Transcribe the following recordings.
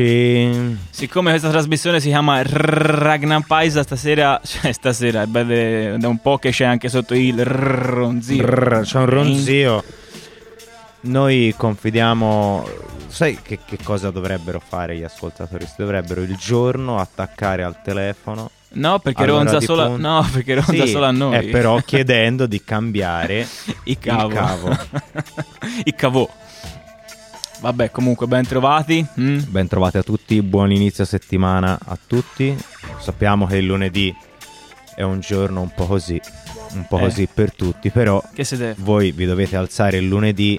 Eccoci. Siccome questa trasmissione si chiama Ragnar Paisa, stasera, cioè stasera, è bello- da un po' che c'è anche sotto il ronzio. C'è un ronzio. Noi confidiamo. Sai che, che cosa dovrebbero fare gli ascoltatori? Si dovrebbero il giorno attaccare al telefono. No, perché all'ora solo, punta. no, perché ronza Sì, solo a noi. eh, però chiedendo di cambiare il cavo. il cavo. il cavò. Vabbè, comunque, ben trovati. mm? Ben trovati a tutti, buon inizio settimana a tutti. Sappiamo che il lunedì è un giorno un po' così, un po' Eh. così per tutti, però voi vi dovete alzare il lunedì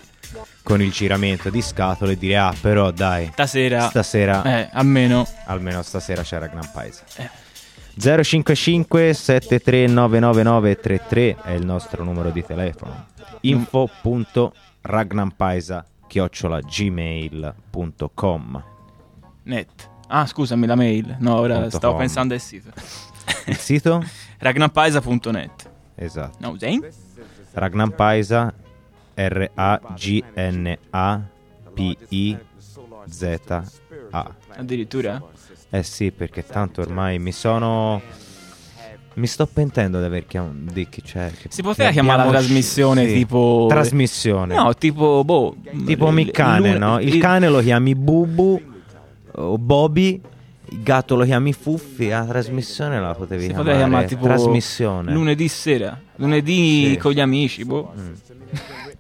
con il giramento di scatole e dire ah però dai, Stasera, stasera, eh, almeno. almeno stasera c'era Gran Paese. Eh. 055 7399933 è il nostro numero di telefono. info.ragnampaisa chiocciolagmail.com Net. Ah, scusami, la mail. No, ora stavo com. pensando al sito. Il sito? ragnarpaisa.net. Esatto. No, Zain? Ragnarpaisa R A G N A P I Z A. Addirittura? Eh sì, perché tanto ormai mi sono mi sto pentendo di aver chiamato. Di chi c'è. che- Si poteva chiamare la trasmissione sì. tipo... Trasmissione. No, tipo, boh... tipo il- cane, no? Il il- cane lo chiami Bubu o Bobby. Il gatto lo chiami Fuffi. La trasmissione la potevi Si chiamare. poteva chiamare tipo... Trasmissione. Lunedì sera. Lunedì Sì. con gli amici, boh.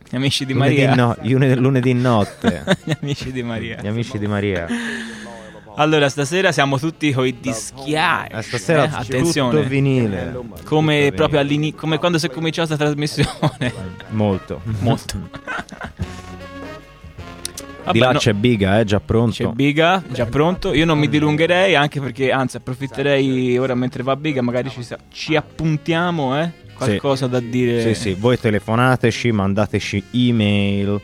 Gli amici di Lunedì, Maria. no, lunedì notte. gli amici di Maria. Gli amici di Maria. Allora, stasera siamo tutti con i dischiari. Eh, stasera eh, tutto attenzione. vinile. Come Tutto proprio vinile. all'inizio, come quando si è cominciata la trasmissione. Molto. Molto. Di là no, c'è Biga, eh, già pronto. c'è Biga, già pronto. Io non mi dilungherei, anche perché, anzi, approfitterei ora mentre va Biga, magari ci, sa- ci appuntiamo, eh? Qualcosa da dire. Sì, sì, voi telefonateci, mandateci email.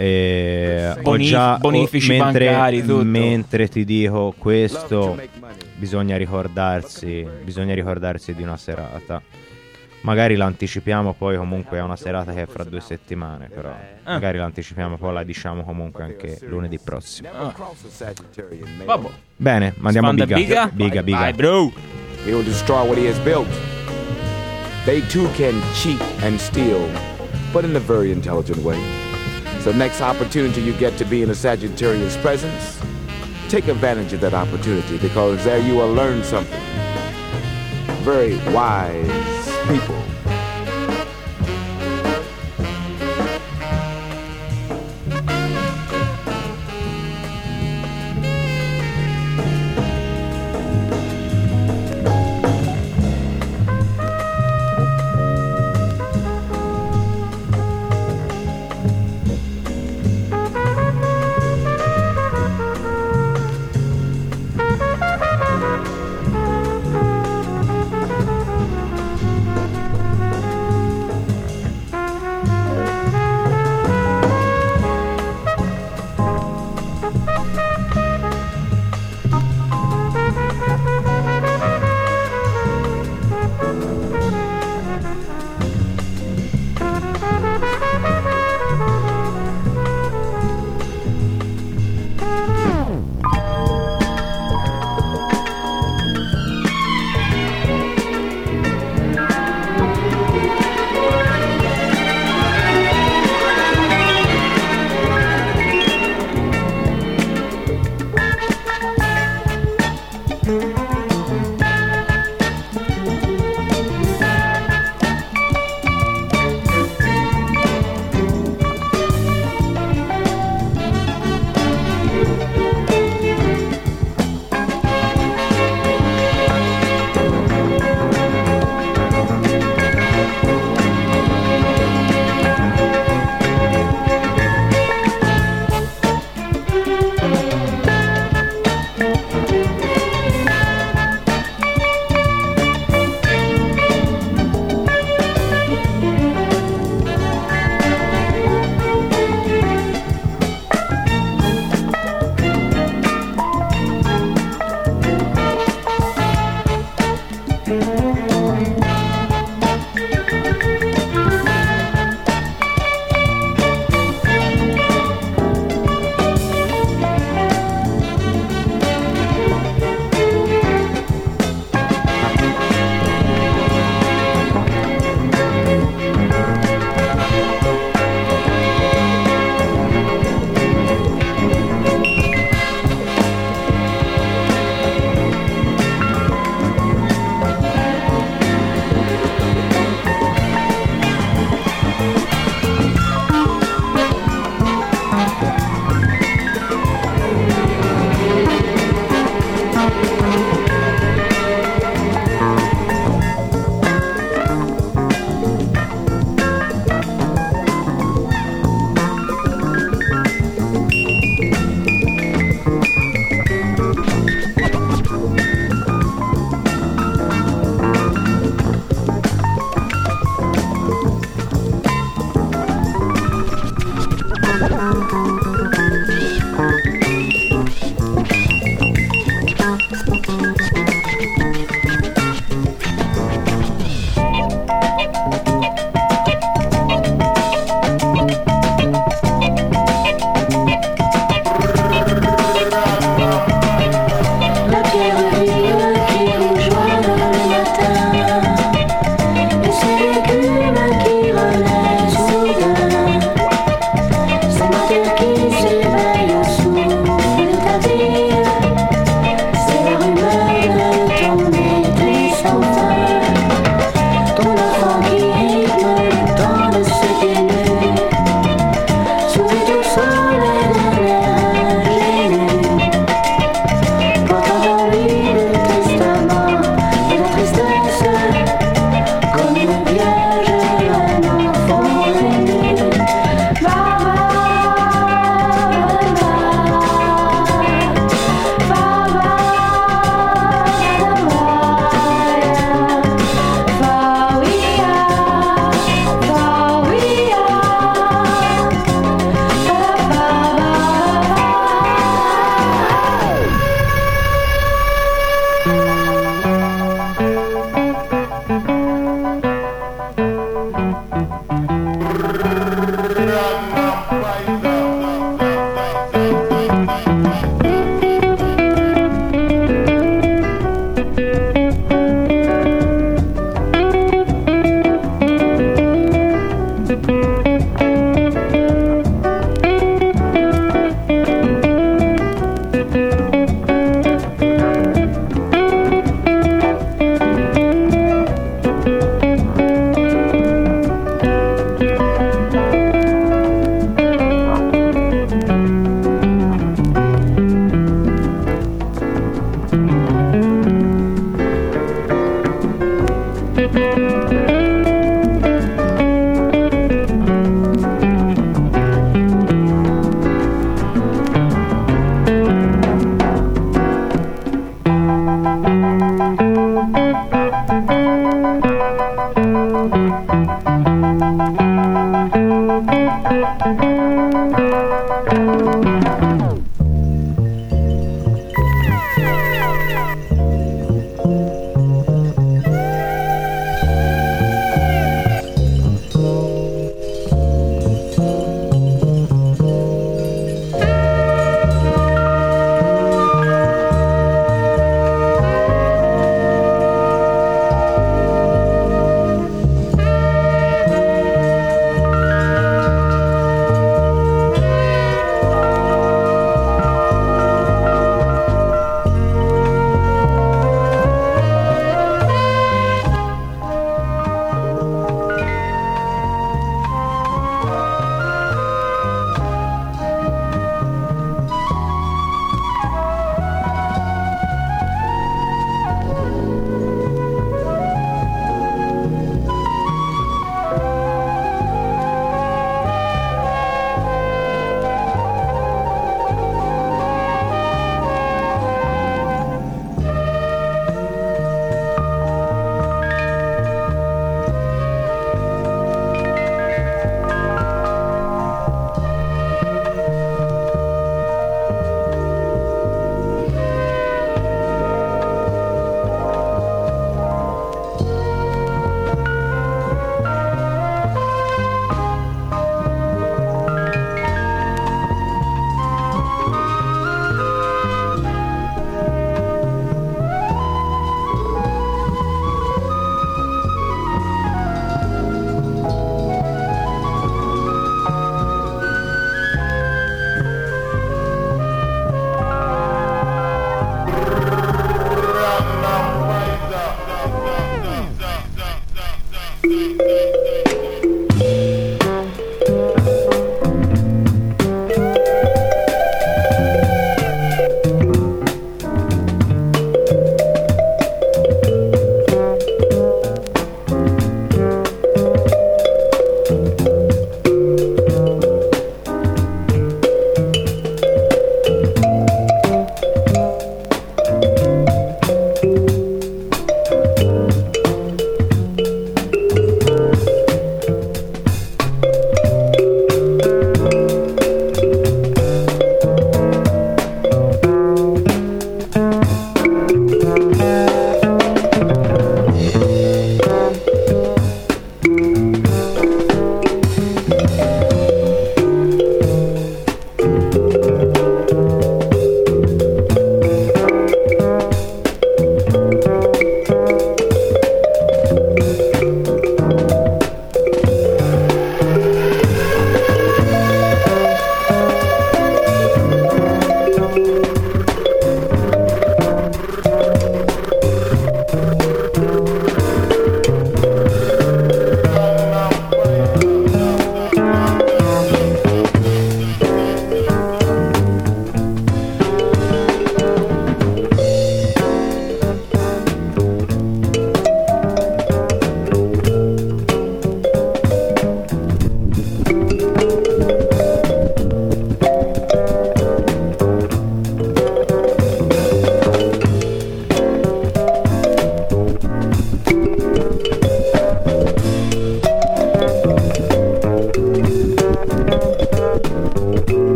Eh, ho Boni- già- bonifici ho- mentre, bancari, tutto. mentre ti dico questo, bisogna ricordarsi, bisogna ricordarsi di una serata. Magari l'anticipiamo poi comunque a una serata che è fra due settimane, però Ah. magari l'anticipiamo poi la diciamo comunque anche lunedì prossimo. Ah. Vabbè. Bene, mandiamo Spanda Biga. Biga. Biga, Biga. Vai, bro. He'll destroy what he has built. They too can cheat and steal, but in a very intelligent way. So next opportunity you get to be in a Sagittarius presence, take advantage of that opportunity because there you will learn something. Very wise people.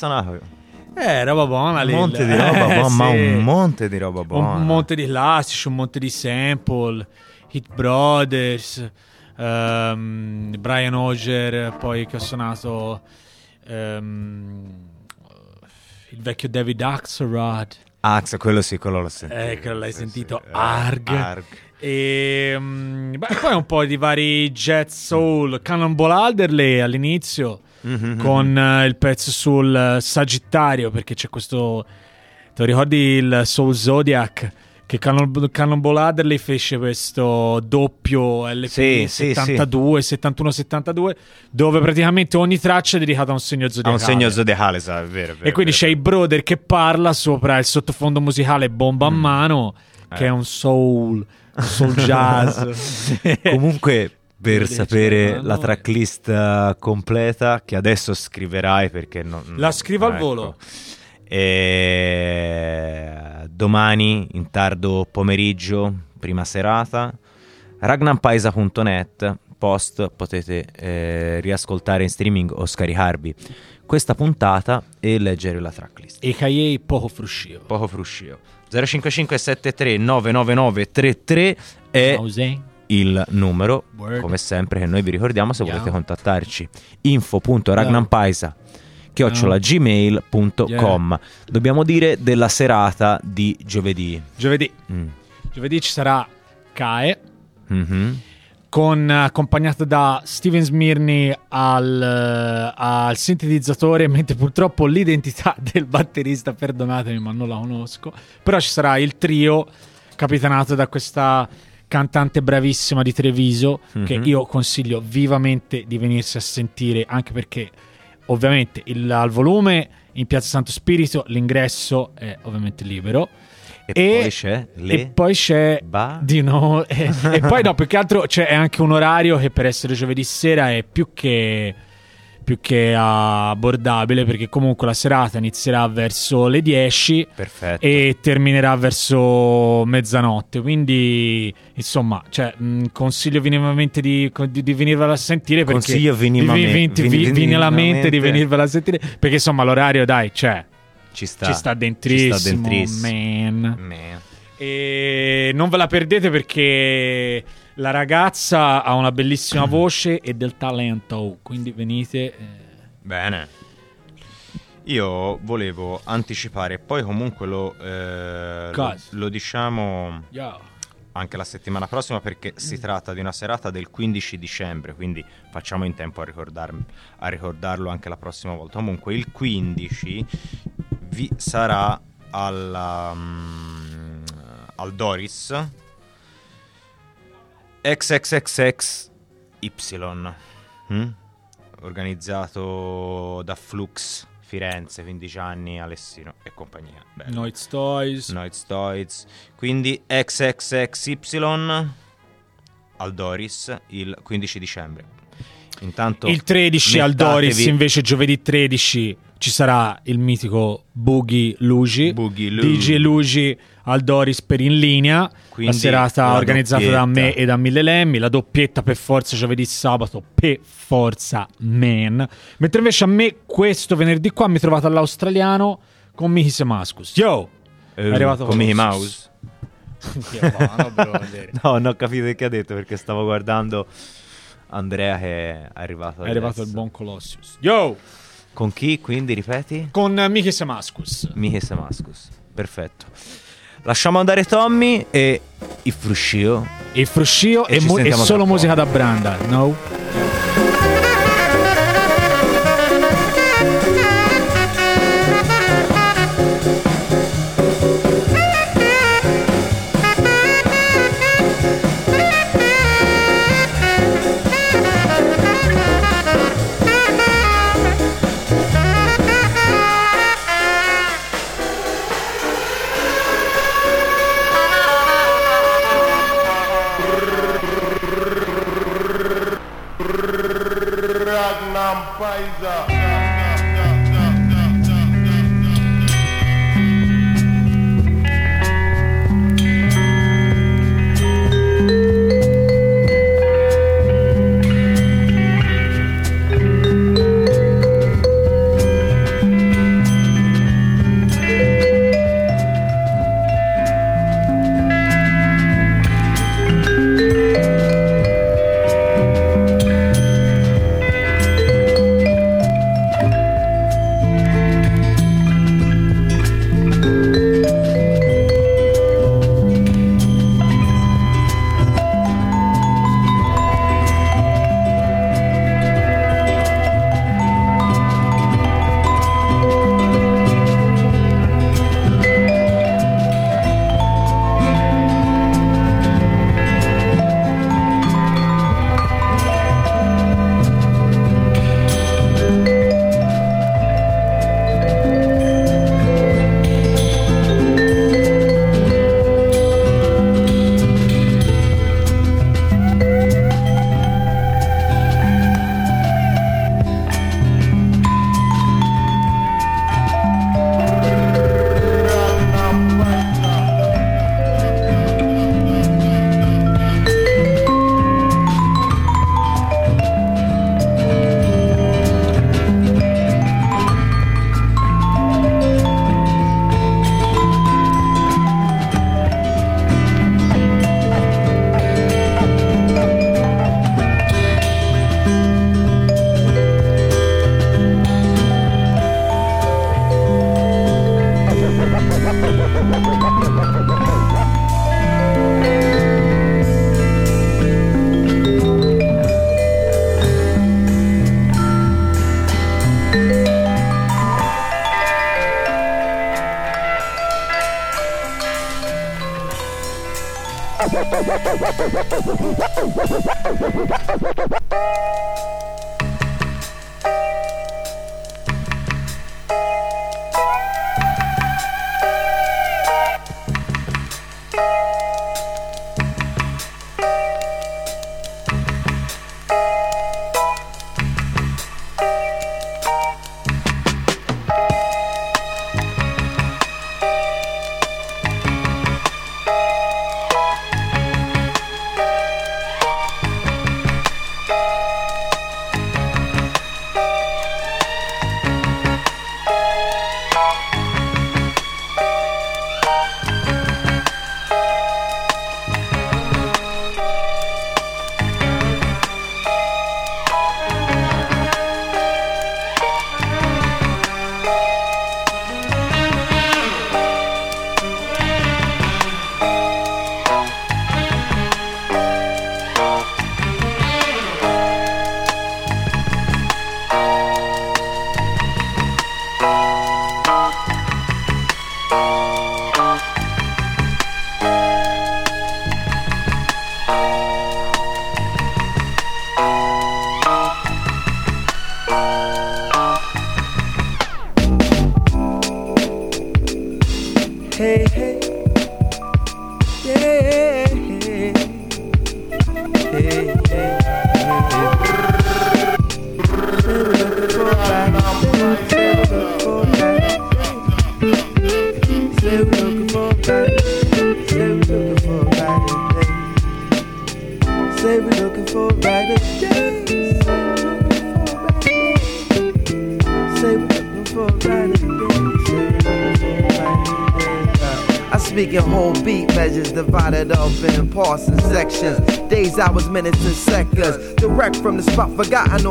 Suonato? Eh, roba buona Un lì. monte di roba Eh, buona, ma sì. un monte di roba buona. Un monte di classici, un monte di sample, Hit Brothers, ehm, Brian Oger, poi che ho suonato ehm, il vecchio David Axelrod, Ax, quello sì, quello l'ho sentito. eh, che l'hai sentito, sì, eh, Arg. Arg. E mm, beh, poi un po' di vari jet soul, Cannonball Alderley all'inizio Mhm, con eh, il pezzo sul eh, Sagittario perché c'è questo te lo ricordi il Soul Zodiac? Che Cannon, Cannonball Adderley fece questo doppio LP Sì, sì, 72 71 72 dove praticamente ogni traccia è dedicata a un segno zodiacale un segno zodiacale, sa, è vero, è vero, e quindi è c'è vero. il brother che parla sopra il sottofondo musicale bomba a mano che Eh. è un soul un soul jazz. Comunque, per sapere ma la no. tracklist eh, completa, che adesso scriverai perché non... La scrivo al ecco. volo. E... Domani, in tardo pomeriggio, prima serata, ragnampaisa.net, post, potete eh, riascoltare in streaming o scaricarvi questa puntata e leggere la tracklist. e Kaye poco fruscio Poco fruscio. 05573 999 33 è Pausen. Il numero, Word. come sempre, che noi vi ricordiamo se Yeah. volete contattarci. info.ragnampaisa chiocciola gmail.com Dobbiamo dire della serata di giovedì. giovedì Mm. Giovedì ci sarà Kae, Mhm. con, accompagnato da Steven Smirni al, al sintetizzatore, mentre purtroppo l'identità del batterista, perdonatemi ma non la conosco, però ci sarà il trio capitanato da questa cantante bravissima di Treviso, che Mhm. io consiglio vivamente di venirsi a sentire, anche perché ovviamente il, al volume in Piazza Santo Spirito l'ingresso è ovviamente libero. E, poi c'è le E poi c'è Ba- di no. E, e poi no, più che altro c'è anche un orario che per essere giovedì sera è più che più che abbordabile perché comunque la serata inizierà verso le 10 Perfetto. e terminerà verso mezzanotte. Quindi, insomma, cioè, mh, consiglio minimamente di, di, di venirvela a sentire. Perché Consiglio minimamente- di venirvela a sentire. Perché insomma, l'orario, dai, c'è. ci sta. Ci sta dentrissimo, Ci sta dentrissimo. man. Man. E non ve la perdete perché la ragazza ha una bellissima voce e del talento. Quindi venite. eh, Bene. Io volevo anticipare, poi comunque lo, eh, lo, lo diciamo yo. anche la settimana prossima perché si tratta di una serata del 15 dicembre, quindi facciamo in tempo a, ricordar- a ricordarlo anche la prossima volta. Comunque il 15 vi sarà alla, mm, al Doris XXXXY mm? organizzato da Flux Firenze, 15 anni, Alessino e compagnia. Bello. Noiz Toys. Noiz Toys. Quindi XXXY al Doris il 15 dicembre. Intanto Il 13 al Doris, invece, giovedì 13 ci sarà il mitico Boogie Luigi. Boogie Lu- DJ Luigi al Doris per in linea. Quindi la serata la organizzata da me doppietta. e da Mille Lemmi. La doppietta per forza giovedì sabato. Per forza, man. Mentre invece a me questo venerdì qua mi trovate all'australiano con Mickey Semascus. Yo! Eh, è arrivato con Mickey. Mouse. No, non ho capito che ha detto perché stavo guardando Andrea che è arrivato. È arrivato adesso. il buon Colossius. Yo! Con chi? Quindi ripeti? Con Mickey Semascus. Miche Samascus. Perfetto. Lasciamo andare Tommy e il fruscio. Il fruscio E e, mu- e solo musica da Branda, no? Ragnar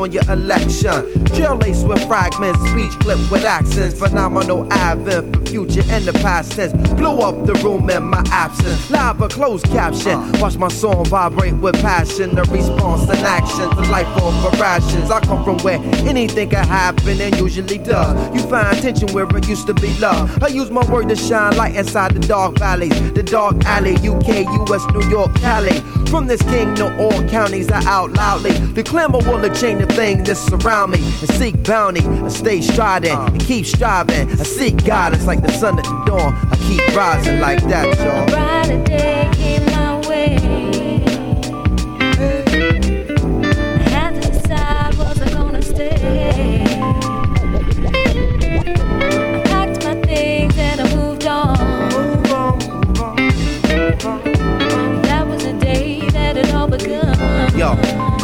on your election. Drill lace with fragments, speech clip with accents. Phenomenal advent for future and the past tense. Blow up the room in my absence. Live or closed caption. Watch my song vibrate with passion. The response and action to life over rations. I come from where anything can happen and usually does. You find tension where it used to be love. I use my word to shine light inside the dark valleys. The dark alley, UK, US, New York, Cali. From this king to all counties, I out loudly. The clamor will the chain of things that surround me. And seek bounty, I stay striding and keep striving. I seek guidance like the sun at the dawn. I keep rising like that, y'all. brighter day came my way.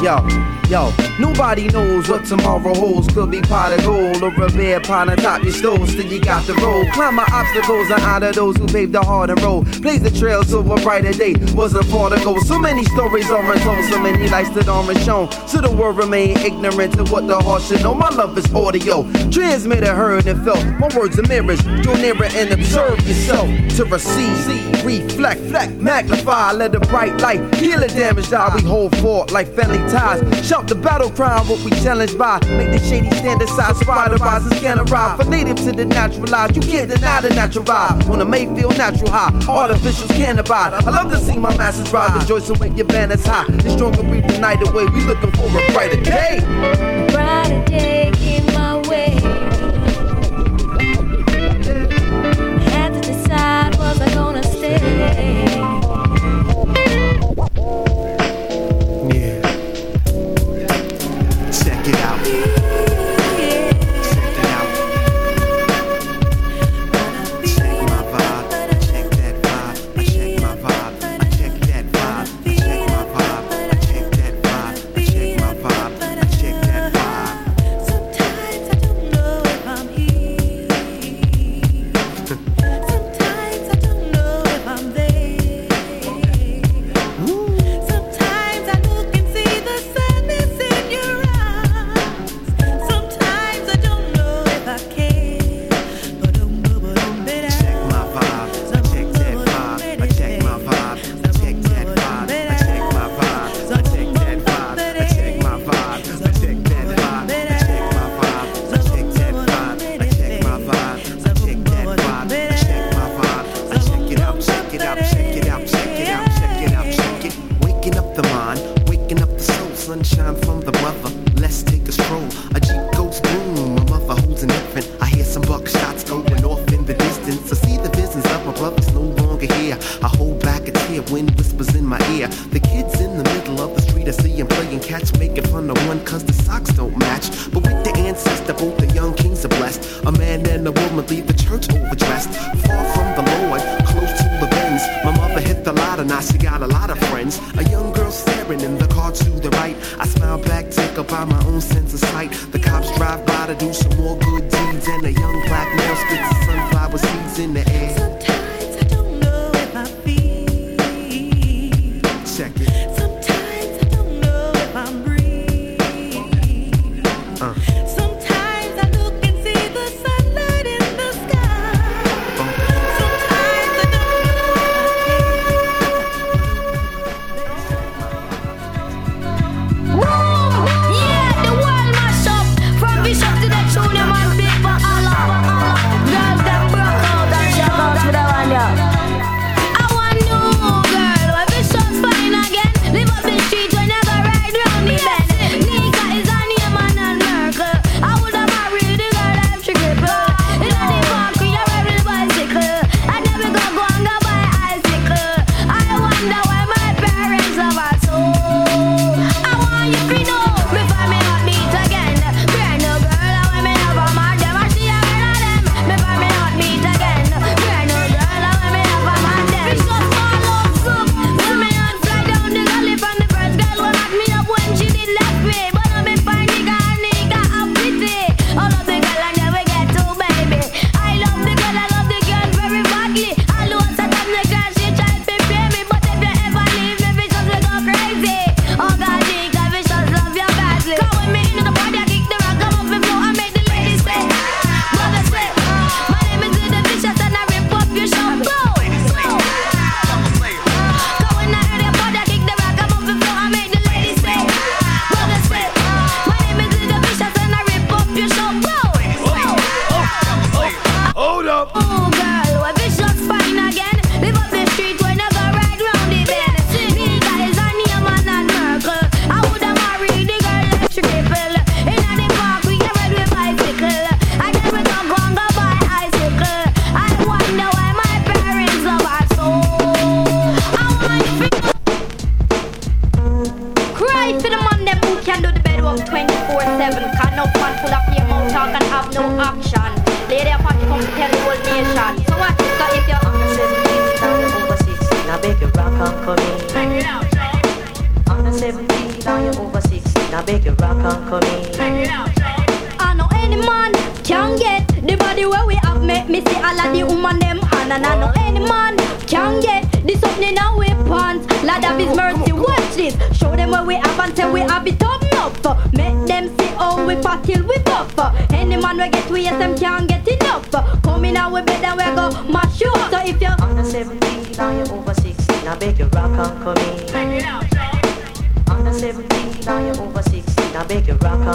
要要 Nobody knows what tomorrow holds. Could be pot of gold or a bear pot on top your stove. Still you got the road. Climb my obstacles and honor those who paved the hard and road. Blaze the trail to a brighter day. Wasn't far to go. So many stories are untold. So many lights that aren't shown. So the world remain ignorant to what the heart should know. My love is audio. Transmitted, heard, and felt. My words are mirrors. Draw nearer and observe yourself. To receive, reflect, magnify. Let the bright light heal the damage that We hold fort like family ties. Shout the battle what we challenged by. Make the shady stand aside, spider rise and scan arrive. For native to the naturalized, you can't deny the natural vibe. On a Mayfield natural high, artificials can't abide. I love to see my masses rise, rejoicing when your banners high. The stronger breathe the night away, we looking for a brighter day. Brighter day came my way. Had to decide was I gonna stay.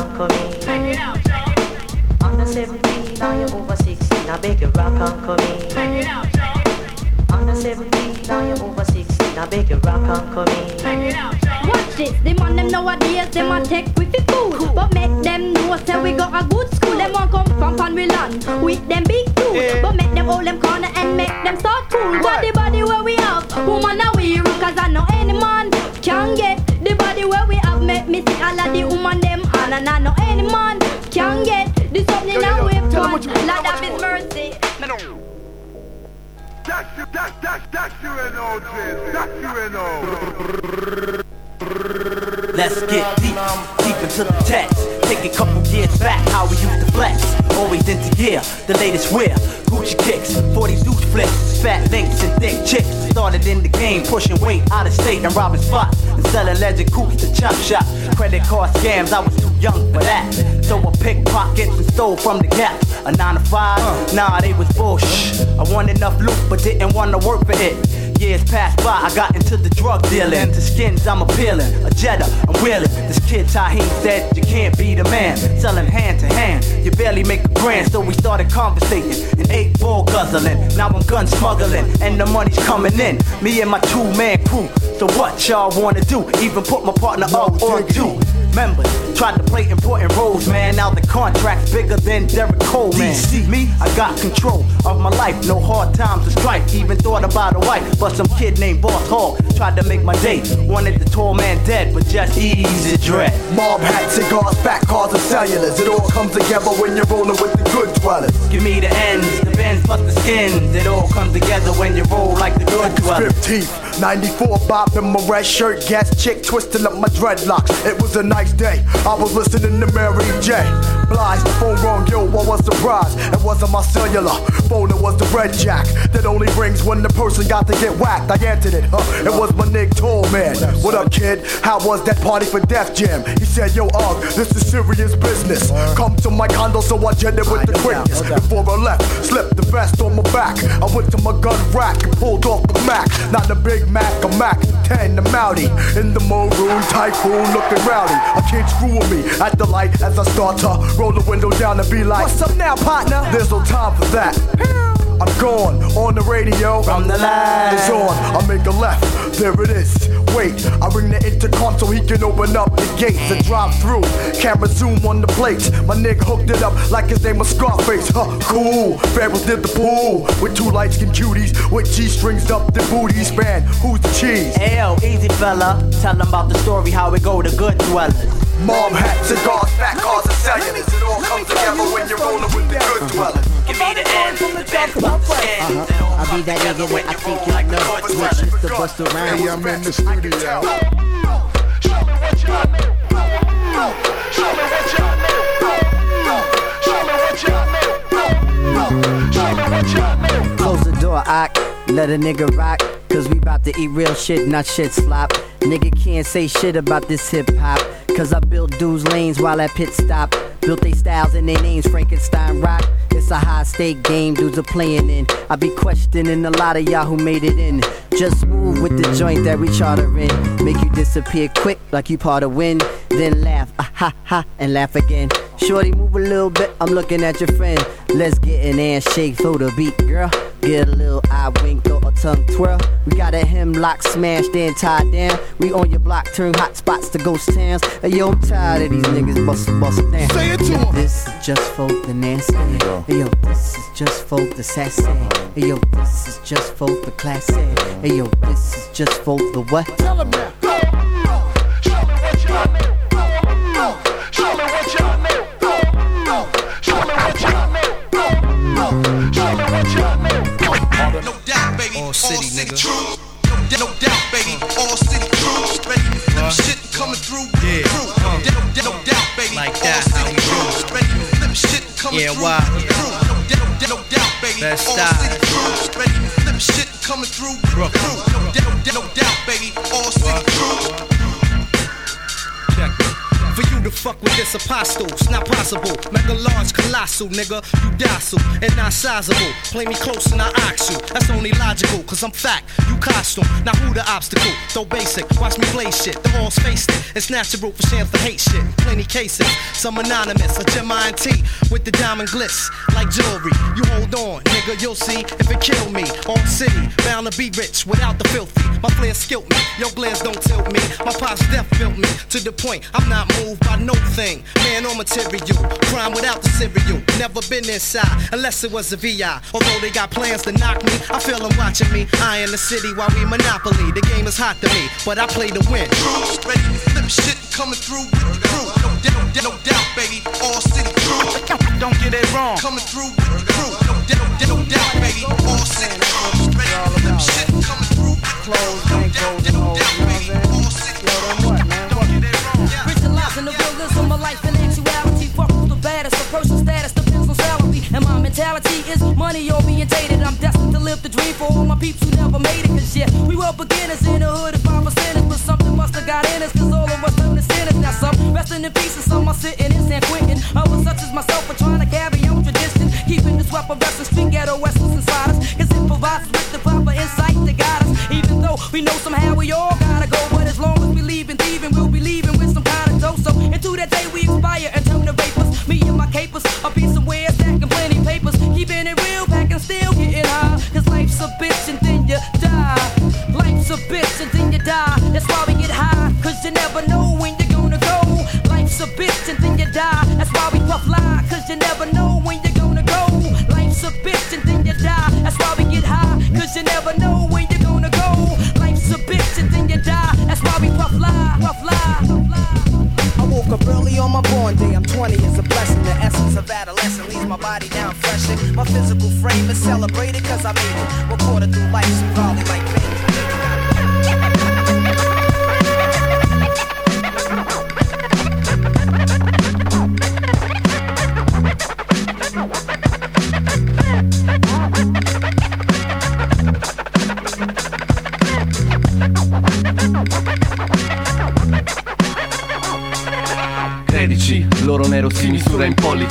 rock for me. Under 17, now you're over 16. I beg you rock on for me. Under 17, now you're over 16. I beg you rock on for me. Watch this, them on them nowadays, them a tech with the food. Cool. But make them know say we got a good school. Them on come from pon we land, with them big tools. Yeah. But make them hold them corner and make them start cool. What? But body where we have, woman now we rock. Cause I know any man can get the body where we have. Make me see all of the and I know any man can get this something yo, yo, yo. and we've done. Lord have his mercy. That's dash, that's, that's, you and all, That's you and all. Let's get deep, deep into the text. Take a couple years back, how we used to flex. Always into gear, the latest wear. Gucci kicks, 40 douche flips, fat links and thick chicks. Started in the game, pushing weight out of state and robbing spots. And selling legend coops to chop shop. Credit card scams, I was too young for that. So I pickpockets and stole from the gap. A 9 to 5, uh. nah, they was bullshit. I wanted enough loot, but didn't want to work for it years passed by, I got into the drug dealing. To skins, I'm appealing. A Jetta, I'm willing. This kid Taheem said, You can't be the man. Selling hand to hand, you barely make a grand. So we started conversating and eight ball guzzling. Now I'm gun smuggling, and the money's coming in. Me and my two man crew. So what y'all wanna do? Even put my partner up on two members. Tried to play important roles, man. Now the contract's bigger than Derrick Coleman. See me, I got control of my life. No hard times to strike. Even thought about a wife, but some kid named Boss Hog tried to make my day. Wanted the tall man dead, but just easy dread. Mob hat, cigars, fat cars, and cellulars. It all comes together when you're rolling with the good dwellers. Give me the ends, the bends plus the skins. It all comes together when you roll like the good dwellers. 15th, 94, Bob in my red shirt, gas chick twisting up my dreadlocks. It was a nice day. I was listening to Mary J. Blige, the phone rung, yo, I was surprised. It wasn't my cellular phone, it was the red jack that only rings when the person got to get whacked. I answered it, huh? It was my Nick Tall Man. What up, kid? How was that party for Def Jam? He said, Yo, Ugg, this is serious business. Come to my condo, so I jetted with the quickness. Before I left, slipped the vest on my back. I went to my gun rack and pulled off the Mac. Not a Big Mac, a Mac 10, the Mountie. In the maroon typhoon, looking rowdy. A kid screw with me at the light as I start to roll the window down and be like, What's up now, partner? There's no time for that. I'm gone on the radio. From the line. It's on. I make a left. There it is. Wait, I ring the intercom so he can open up the gates and drive through. Camera zoom on the plates. My nigga hooked it up like his name was Scarface. Huh, cool. Pharaohs did the pool with two light skinned cuties with G strings up the booties. Man, who's the cheese? L, easy fella. Tell them about the story, how it go to good dwellers. Mom hat, cigars, fat cars, and cellulars. It all comes together when you're rolling with the good dwellers. Give me the ends, the bends plus uh-huh. the skins. I'll be that nigga that I think you know. Which used to bust around. Hey, I'm in the studio. Show me what y'all know. Show me what y'all know. Show me what y'all know. Close the door, Ock. Let a nigga rock. Cause we bout to eat real shit, not shit slop. Nigga can't say shit about this hip hop. Cause I built dudes lanes while at pit stop. Built they styles and their names, Frankenstein rock. It's a high stake game, dudes are playing in. I be questioning a lot of y'all who made it in. Just move with the joint that we charter in. Make you disappear quick like you part of wind. Then laugh, ah ha ha, and laugh again. Shorty, move a little bit, I'm looking at your friend. Let's get an ass shake through the beat, girl. Get a little eye wink or a tongue twirl. We got a hemlock smashed and tied down. We on your block, turn hot spots to ghost towns. Hey, yo, I'm tired of these niggas bustin' bustin' down. Say it to Yo, 'em. This is just for the nasty. Hey, yo, this is just for the sassy. Hey, yo, this is just for the classy. Hey, yo, this is just for the what? Tell him now. No doubt, baby. All city, nigga. True. No, doubt, baby. All city. Ready flip shit coming through. Yeah. No, no, no doubt, baby. Like that, how we do. Ready flip shit coming Yeah, through. why? Crew. No, doubt, baby. Best All style. city crew. Ready flip shit coming through. No, doubt, baby. All city crew. For you to fuck with this apostle, it's not possible. Mega large, colossal, nigga. You docile and not sizable. Play me close and I ox you. That's only logical, cause I'm fat. You costume. Now who the obstacle? Though basic, watch me play shit. The halls face it. It's natural for shams to hate shit. Plenty cases. Some anonymous, a Gemini and T with the diamond glitz. Like jewelry. You hold on, nigga, you'll see if it kill me. All city, bound to be rich without the filthy. My flair skilled me. Your glares don't tilt me. My pop's death built me to the point I'm not moved by no thing. Man or material. Crime without the cereal. Never been inside unless it was a VI. Although they got plans to knock me, I feel them watching me. I in the city while we monopoly. The game is hot to me, but I play to win. Crew. Ready to flip shit coming through with the crew. No, no, no doubt, baby. All city crew. Don't get it wrong. Coming through with the crew. No, no, no doubt, baby. All city crew. Ready to flip shit coming through with the crew. No, no, no doubt, baby. All city crew. Crystallizing the realism of life and actuality. Fuck who's the baddest. The person status depends on salary. And my mentality is money orientated. I'm destined to live the dream for all my peeps who never made it. Cause yeah, we were beginners in the hood of five percenters. But something must have got in us. Cause all of us turn to sinners. Now some resting in peace and some are sitting in San Quentin. Others such as myself are trying to carry on tradition. Keeping this weapon wrestling street ghetto essence inside us. Cause it provides with the proper insight to guide us. Even though we know somehow we all into that day we expire and turn to vapors. Me and my capers, piece of wear, stacking plenty papers. Keeping it real, packing still getting high. Cause life's a bitch and then you die. Life's a bitch and then you die. That's why we get high. Cause you never know on my born day. I'm 20, it's a blessing. The essence of adolescence leaves my body down fresh. My physical frame is celebrated cause I made it. Quarter through life, so probably like me.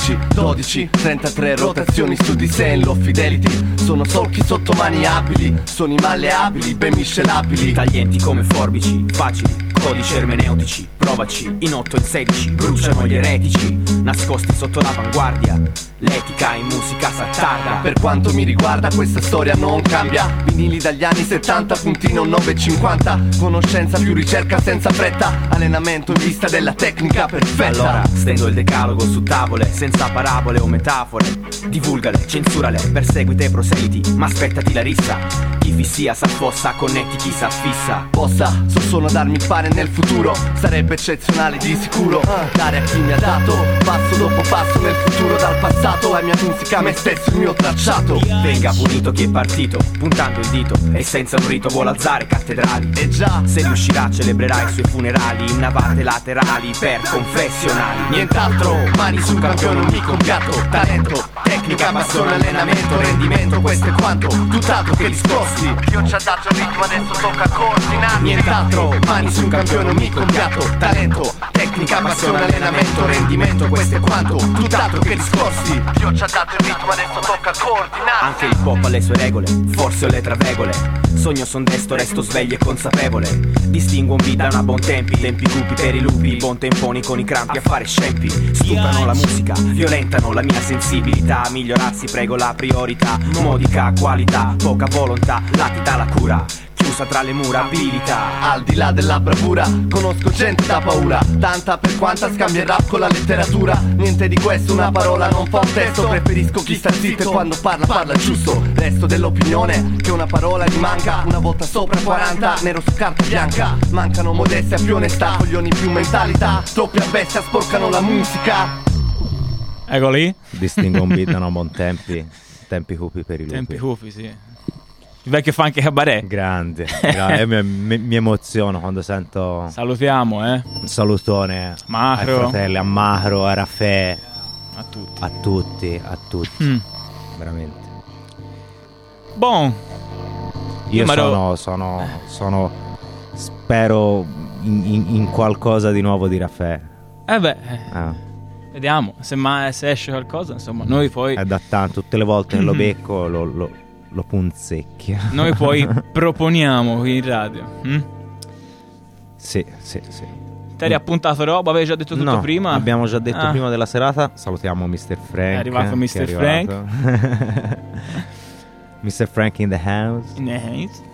11, 12, 33 rotazioni su di sé in low fidelity. Sono solchi sotto mani abili, sono malleabili, ben miscelabili. Taglienti come forbici, facili Codici ermeneutici, provaci, in 8 e 16, bruciano gli eretici, nascosti sotto l'avanguardia. L'etica in musica s'attarda Per quanto mi riguarda questa storia non cambia. Vinili dagli anni 70, puntino 9,50 Conoscenza più ricerca senza fretta. Allenamento in vista della tecnica perfetta. Allora stendo il decalogo su tavole Senza parabole o metafore. Divulgale, censurale, perseguite i proseliti Ma aspettati la rissa Chi vi sia s'affossa, connetti chi s'affissa Possa, so solo darmi pane nel futuro. Sarebbe eccezionale di sicuro. Dare a chi mi ha dato Passo dopo passo nel futuro dal passato. È mia musica, me stesso, il mio tracciato. Venga punito chi è partito Puntando il dito. E senza un rito vuole alzare cattedrali. E già Se riuscirà celebrerà i suoi funerali. In navate laterali per confessionali. Nient'altro, mani sul campione, un mico, un gatto. Talento, tecnica, passione, allenamento, rendimento. Questo è quanto, tutt'altro che discosti Io ci ho dato il ritmo, adesso tocca coordinarmi. Nient'altro, mani sul campione, un mico, un gatto Talento, tecnica, passione, allenamento, rendimento Questo è quanto, tutt'altro che discorsi. Io ci ho dato il ritmo, adesso tocca coordinarmi. Anche il pop ha le sue regole, forse ho le travegole Sogno son desto, resto sveglio e consapevole. Distingo un beat da una buon tempi Tempi cupi per i lupi, buon temponi con i crampi a fare scempi. Stuprano la musica, violentano la mia sensibilità. Migliorarsi prego la priorità. Modica qualità, poca volontà Latita la cura Chiusa tra le mura, abilità Al di là della bravura, conosco gente da paura Tanta per quanta scambia il rap con la letteratura Niente di questo, una parola non fa un testo Preferisco chi sta zitto e quando parla parla giusto Resto dell'opinione che una parola gli manca Una volta sopra 40, nero su carta bianca Mancano modestia più onestà, coglioni più mentalità Troppi a bestia sporcano la musica Ecco lì. Distingo un beat da una buon tempi. Tempi cupi per i lupi. Tempi cupi, sì. Il vecchio fa anche cabaret. Grande, grande. mi, mi- mi emoziono quando sento Salutiamo, eh. un salutone Macro. ai fratelli, a Macro, a Raffaè, A tutti. a tutti, a tutti. Mm. Veramente. Bon. Io sono, sono, sono, spero in, in- in qualcosa di nuovo di Raffaè. Eh beh, Ah, vediamo. Se, mai, se esce qualcosa, insomma, noi poi... è da tanto, tutte le volte che lo becco lo, lo, lo punzecchia. Noi poi proponiamo qui in radio. mm? Sì, sì, sì. Ti eri appuntato roba, avevi già detto tutto No, prima? abbiamo già detto Ah. prima della serata. Salutiamo Mr. Frank. È arrivato Mr. è arrivato. Mr. Frank in the house. Nice.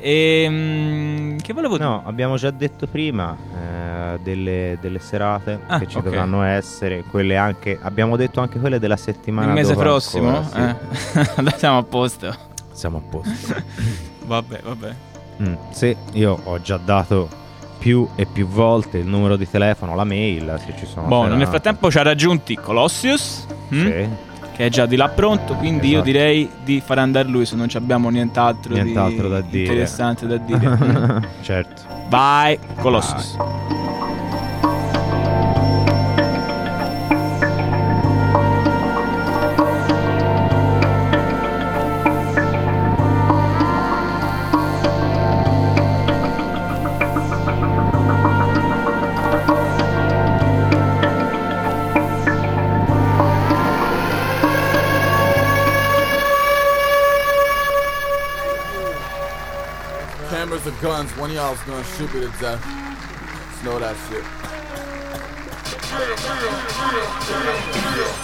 E che volevo dire? No, abbiamo già detto prima eh, delle, delle serate Ah, che ci ok. dovranno essere, quelle anche abbiamo detto anche quelle della settimana Il mese prossimo? ancora, sì. Eh. Siamo a posto. Siamo a posto. vabbè, vabbè. Mm, sì, io ho già dato più e più volte il numero di telefono, la mail, se ci sono Buono, serate. nel frattempo ci ha raggiunti Colossius. mm? Che è già di là pronto, quindi io Esatto. direi di far andare lui se non ci abbiamo nient'altro, Nient'altro di da dire. interessante da dire. Certo. Vai, Colossus. Cameras one of y'all's gonna shoot me to death. Just know that shit.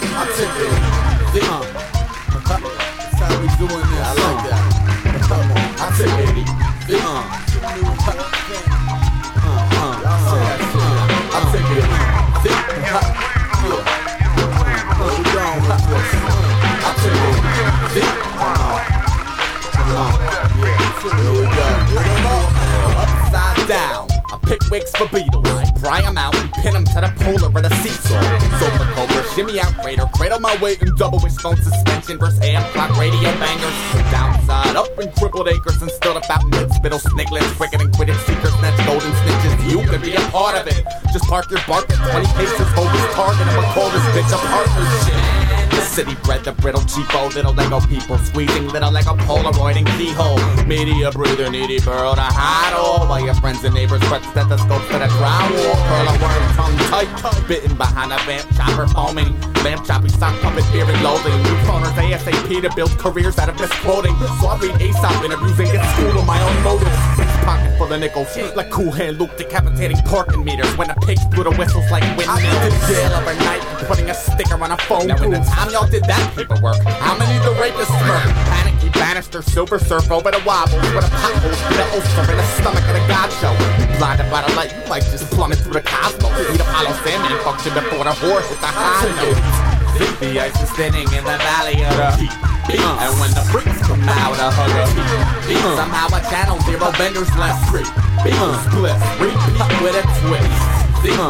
I take it. Uh. That's how we doing this. I like that. I take it. Uh. Uh, uh, uh, I take it. Uh, we going with this. I Uh, uh, Pick wigs for Beatles. Pry 'em out and pin 'em to the polar or the seesaw. Sofa cobra, shimmy out crater. Cradle my weight in double wishbone suspension versus ham clock radio bangers. Downside up in crippled acres and still about mid spittle snicklets. Quicker than quitted seekers, snatch golden snitches. You could be a part of it. Just park your bark at 20 paces, this target. I'ma call this bitch a partnership. City bred the brittle cheapo little Lego people squeezing little like a Polaroid and keyhole. Media breather, needy burrow to hide all while your friends and neighbors prep stethoscopes to the drywall. Curl a worm tongue tight, bitten behind a vamp chopper foaming. Vamp choppy sock puppet fear and loathing. New phoners ASAP to build careers out of misquoting. So I read Aesop interviews and get schooled on my own motives. Pocket full of nickels, like Cool Hand Luke decapitating parking meters when the pigs blew the whistles like windmills. I to jail overnight, putting a sticker on a phone. Now in the time y'all did that paperwork, how many the rapists smirk? Panicky banister, silver surf over the wobbles with a pothole, an ulcer in the stomach of the god show. Blinded by the light, you might just plummet through the cosmos. Need Apollo Sandman function before the horse with the high note. The ice is thinning in the valley of the heat. And when the freaks come out of her heat, somehow I channel zero benders left free. Be split, repeat with a twist.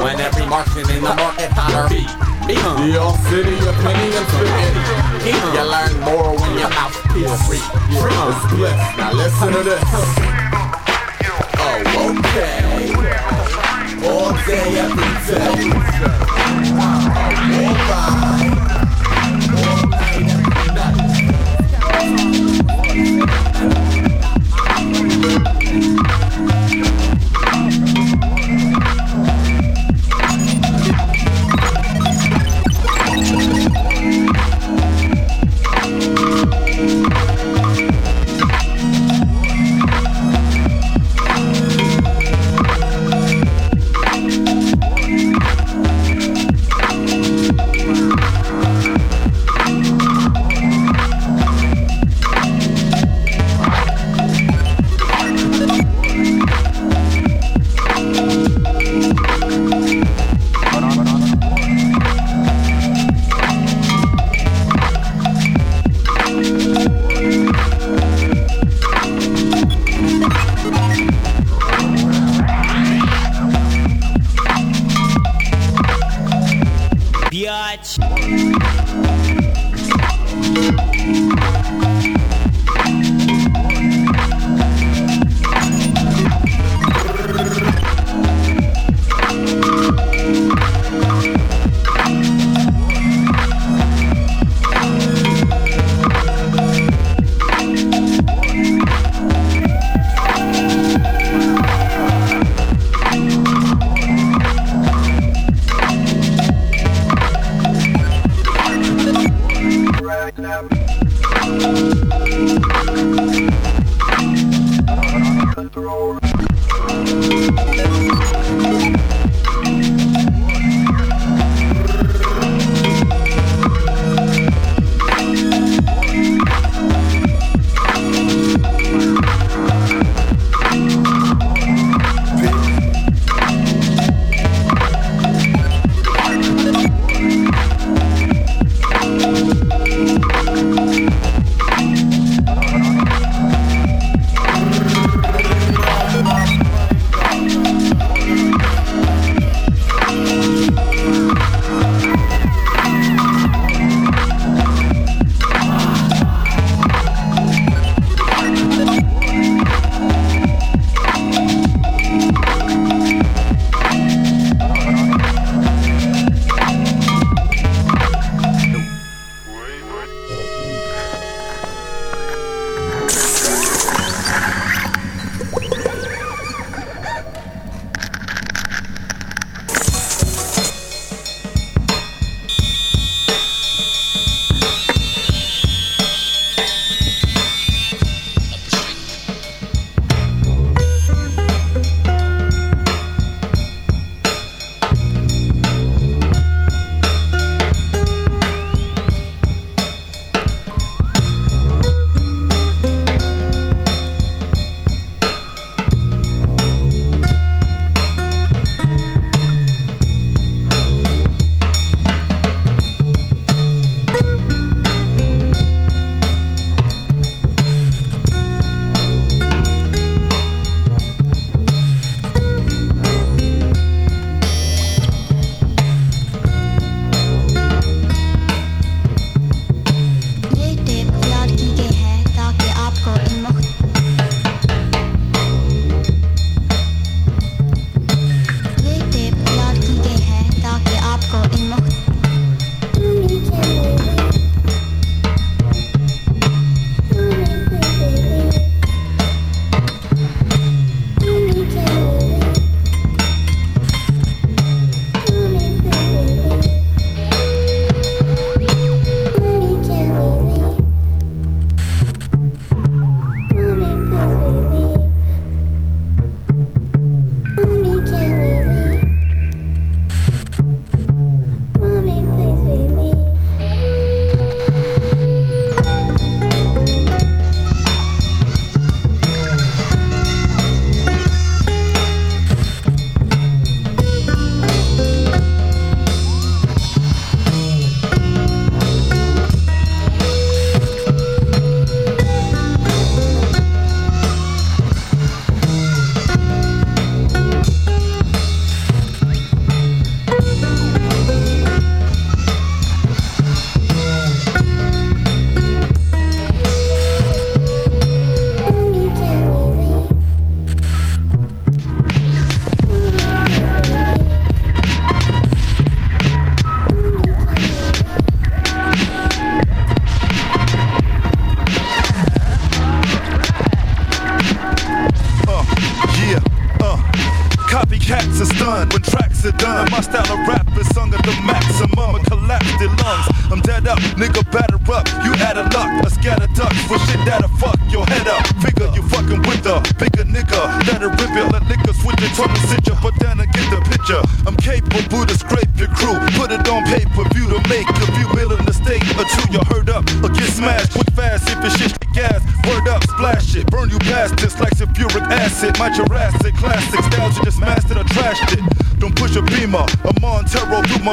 When every Martian in the market holler beat. The old city of penny and spaghetti. You learn more when your mouth is free. It's bliss. Now listen to this. Oh, okay. All day, every day. Oh, Alright. Thank you.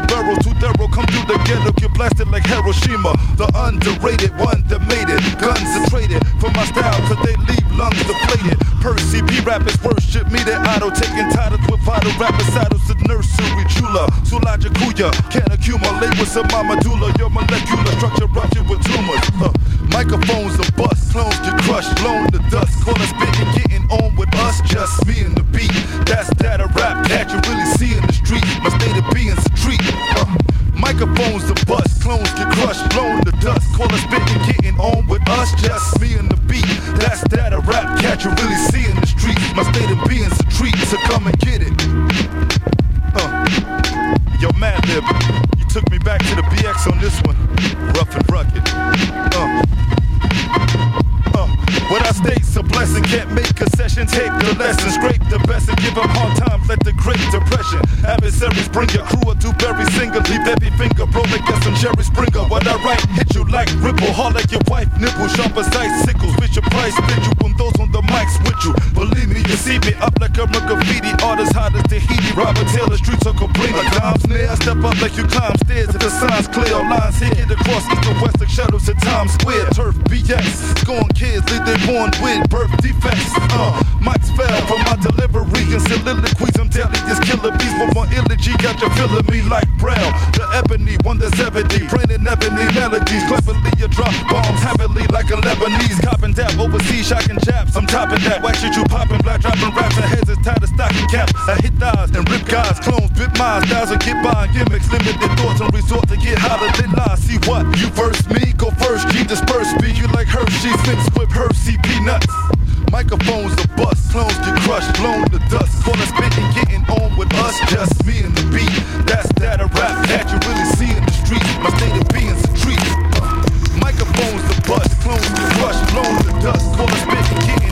Barrel. Too thorough, come through the ghetto. Get blasted like Hiroshima. The underrated one that made it. Guns are traded for my style, cause they leave lungs deflated. Percee P rappers worship me, they idol. Taking titles with vital rappers, saddles to nursery chula. Sulaja kuya, can't accumulate with some mama mamadula. Your molecular structure ruptured with tumors. Uh, microphones are bust, clones get crushed, blown to dust. Call us spitting, getting on with us, just me and the beat. That's that a rap that you really see in the street. My state of being's a treat. Uh, microphones are bust, clones get crushed, blown to dust. Call us spitting, getting on with us, just me and the beat. That's that a rap cat you really see in the street. My state of being's a treat, so come and get it. Uh, yo, Madlib, you took me back to the BX on this one. Rough and rugged. Uh. What I state's a blessing. Can't make concessions, take the lesson, scrape the best and give up hard times. Let the great depression. Adversaries bring your crew a dewberry single. Leave every finger, bro, make us some Jerry Springer. What I write, hit you like ripple. Hard like your wife, nipple, sharp as ice sickles. With your price, fit you on those on the mics with you. Believe me, you see me up like a graffiti artist, hot as Tahiti. Robert Taylor, streets are complete. Like times near, step up like you climb stairs. If the signs clear, lines hit it across east and west like shadows at Times Square. Turf BX, scoring kids, leave they born with birth defects. Uh, mics fell from my delivery and soliloquies. I'm telling this killer beast for my elegy. Got you feeling me like Braille. The ebony, one that's ebony. Brandon ebony melodies. Cleverly, you drop bombs heavily like a Lebanese. Copping dap overseas, shocking japs. I'm topping that. Whack shit you popping, black dropping raps. And heads is tied to stocking caps. I hit thighs and rip guys. Clones, bit minds, styles and get by gimmicks. Limited thoughts and resort to get hotter than lies. See what? You verse me, go first. G disperse me. You like Hershey, mixed with Hershey peanuts. Microphones are bust, clones get crushed, blown to dust. Call us spitting, getting on with us, just me and the beat. That's that a rap that you really see in the streets. My state of being's a treat. Microphones are bust, clones get crushed, blown to dust. Call us spitting, getting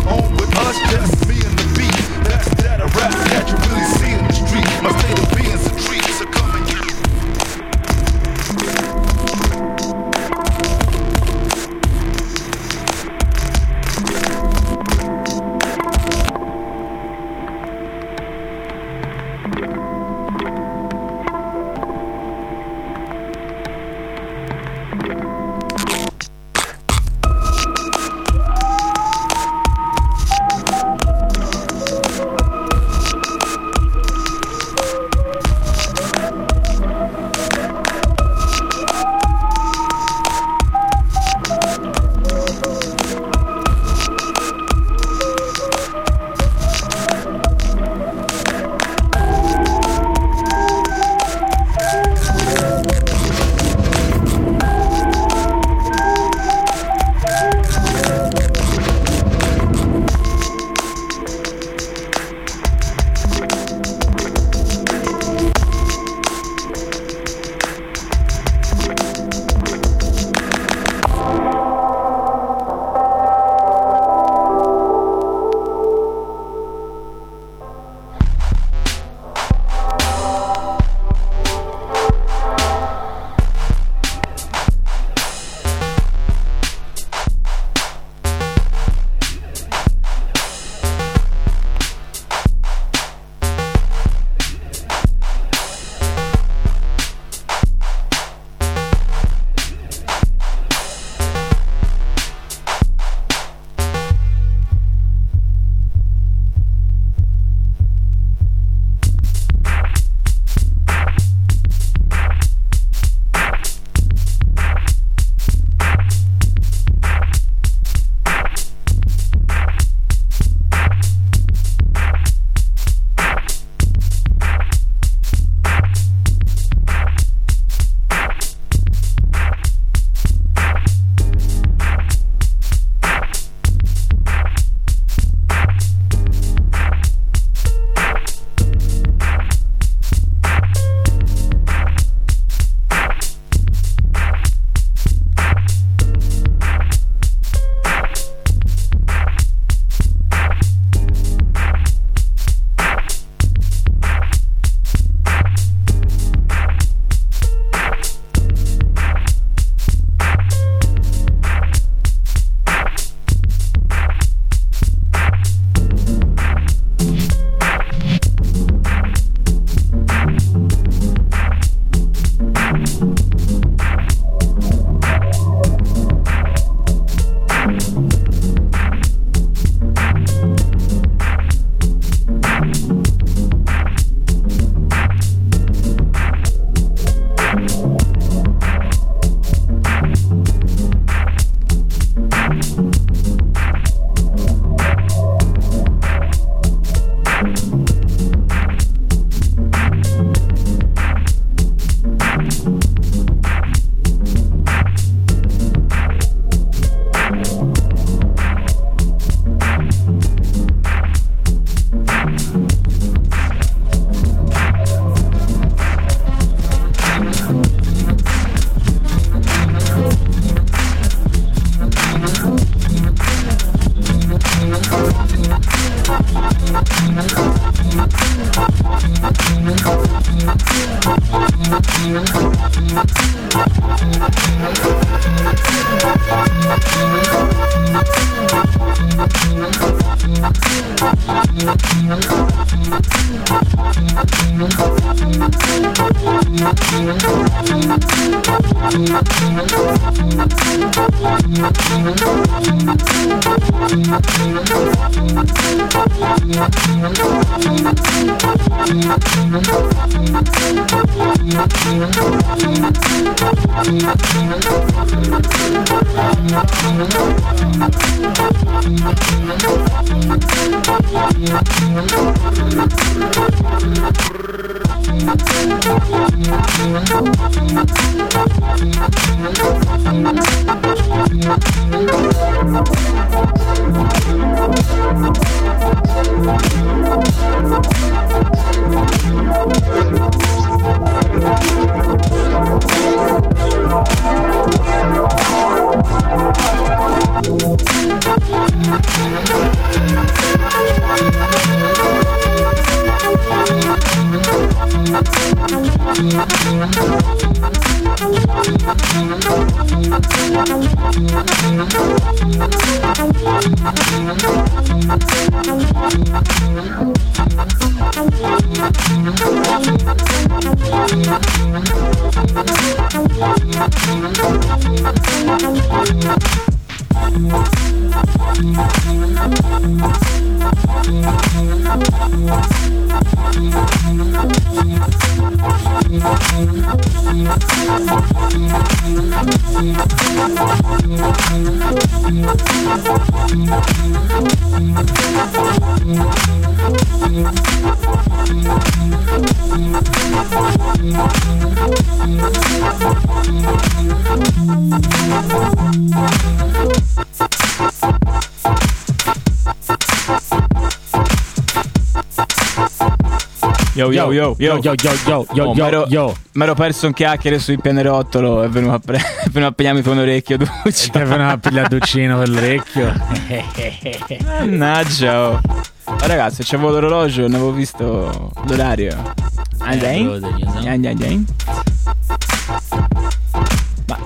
Yo, yo, yo, yo, yo, yo, yo, yo, Oh, yo, m'ero- yo. m'ero perso un chiacchiere sui pianerottolo. È venuto a, pre- venuto a pigliarmi per un orecchio. Duccio. Ti è venuto a pigliare Duccino per l'orecchio. Mannaggia. oh. Ma ragazzi, c'avevo l'orologio, non avevo visto l'orario. Andiamo? know. Andiamo,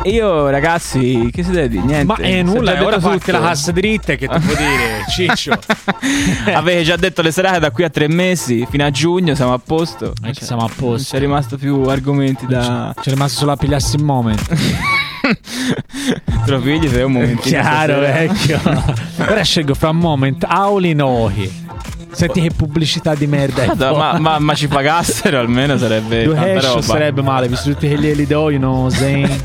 io, ragazzi, che si deve dire? Niente. Ma è Si nulla, è ora detto fatti tutto. la cassa dritta che ti può dire, Ciccio. Avete già detto le serate da qui a tre mesi, fino a giugno siamo a posto. Eh, che siamo a posto. Non c'è rimasto più argomenti da. C'è rimasto solo a pigliarsi il moment. Te lo pigli se è un momentino. Chiaro, vecchio. Ora scelgo fra moment Auli Nohi. Senti che pubblicità di merda Madonna, ma, ma- ma ci pagassero almeno sarebbe Due hash sarebbe male, visto tutti che glieli do, you know, Zane.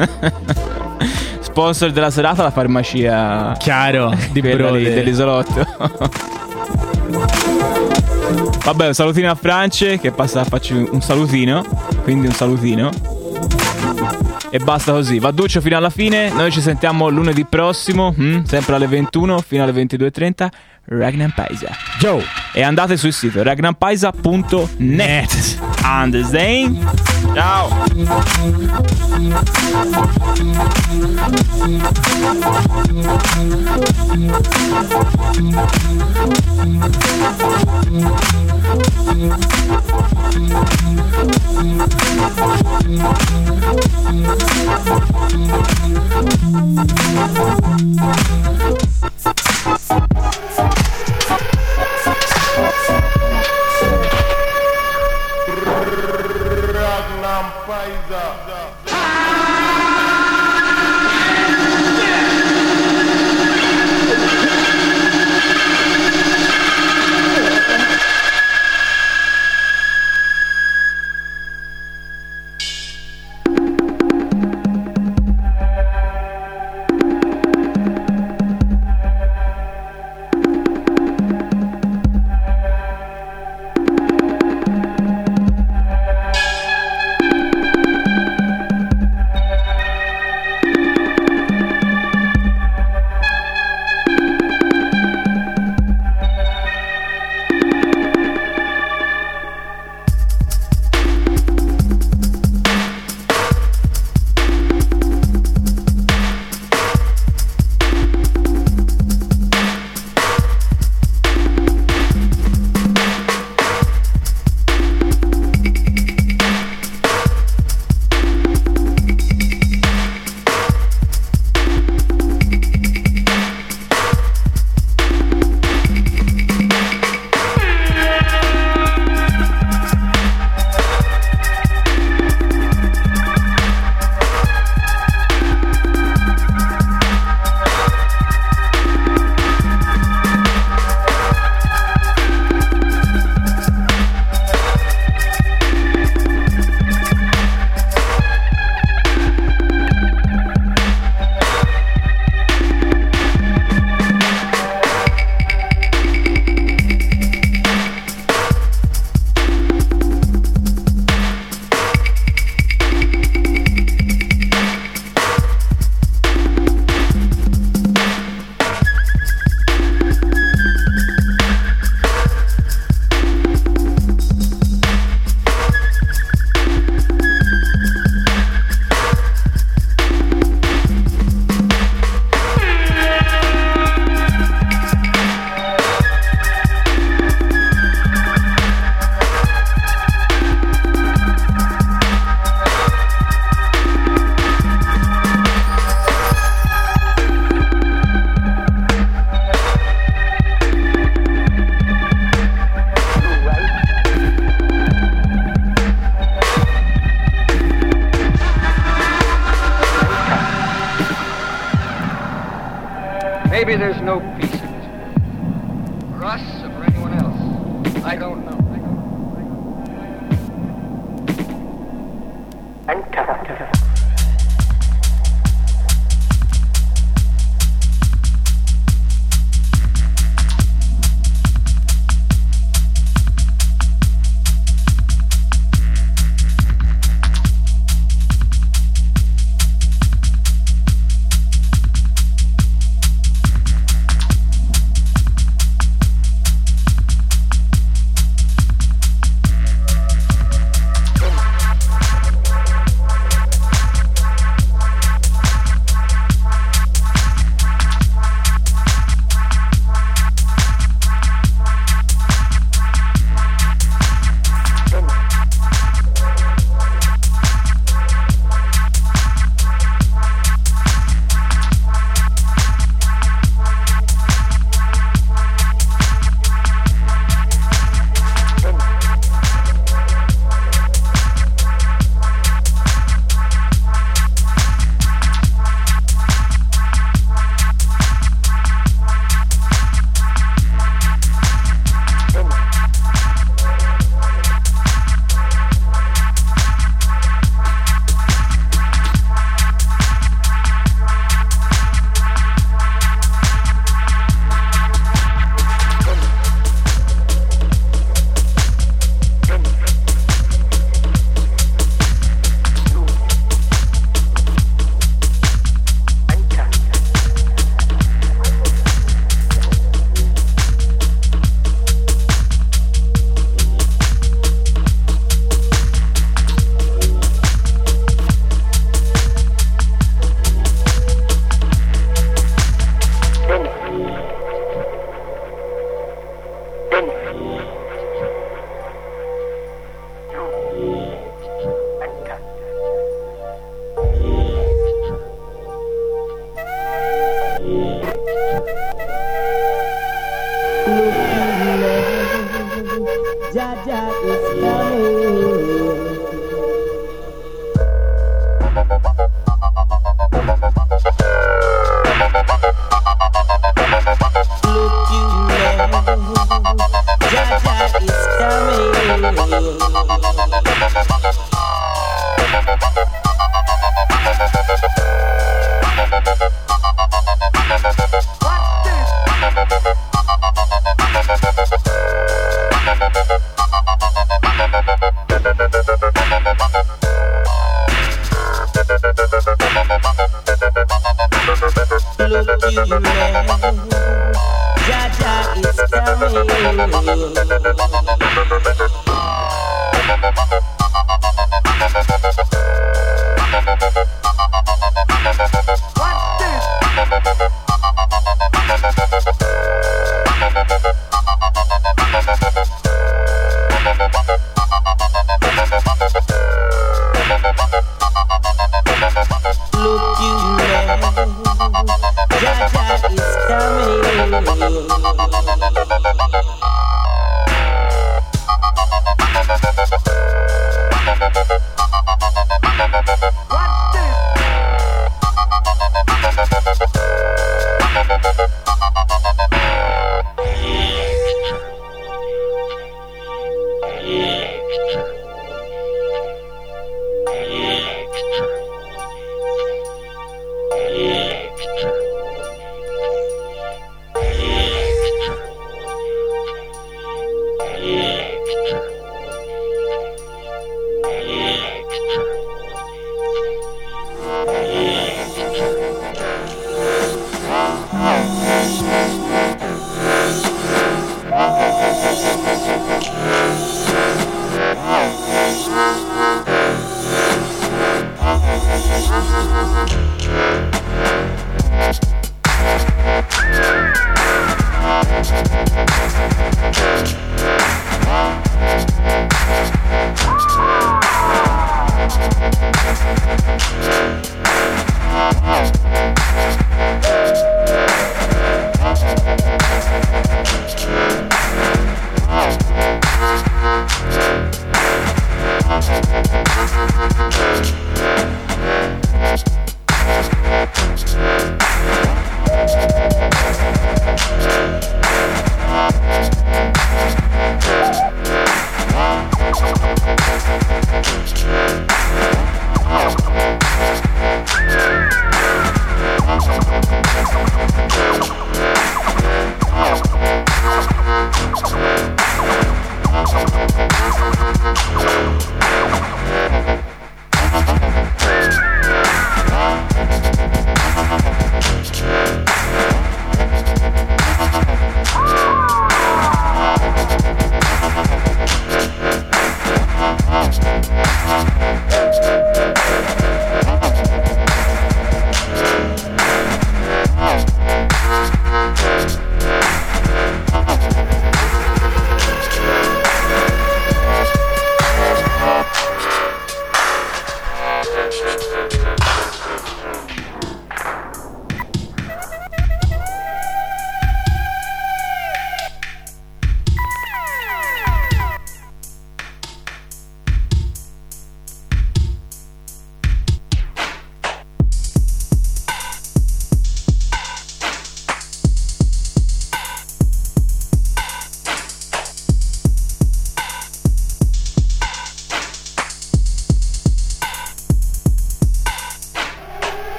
Sponsor della serata la farmacia Chiaro, di brother. dell'isolotto. Vabbè, un salutino a France che passa a farci un salutino, quindi un salutino. E basta così, va duccio fino alla fine. Noi ci sentiamo lunedì prossimo, hm? sempre alle 21 fino alle 22.30. Ragnan Paisa. Yo. E andate sul sito ragnampaisa.net. Understand? Ciao. Ragnar Paisa.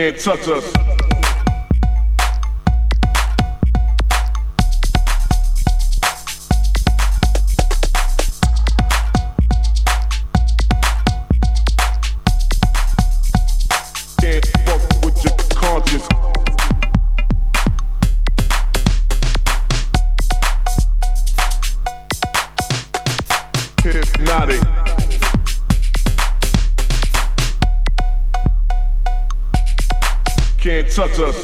Can't touch us. Touch us.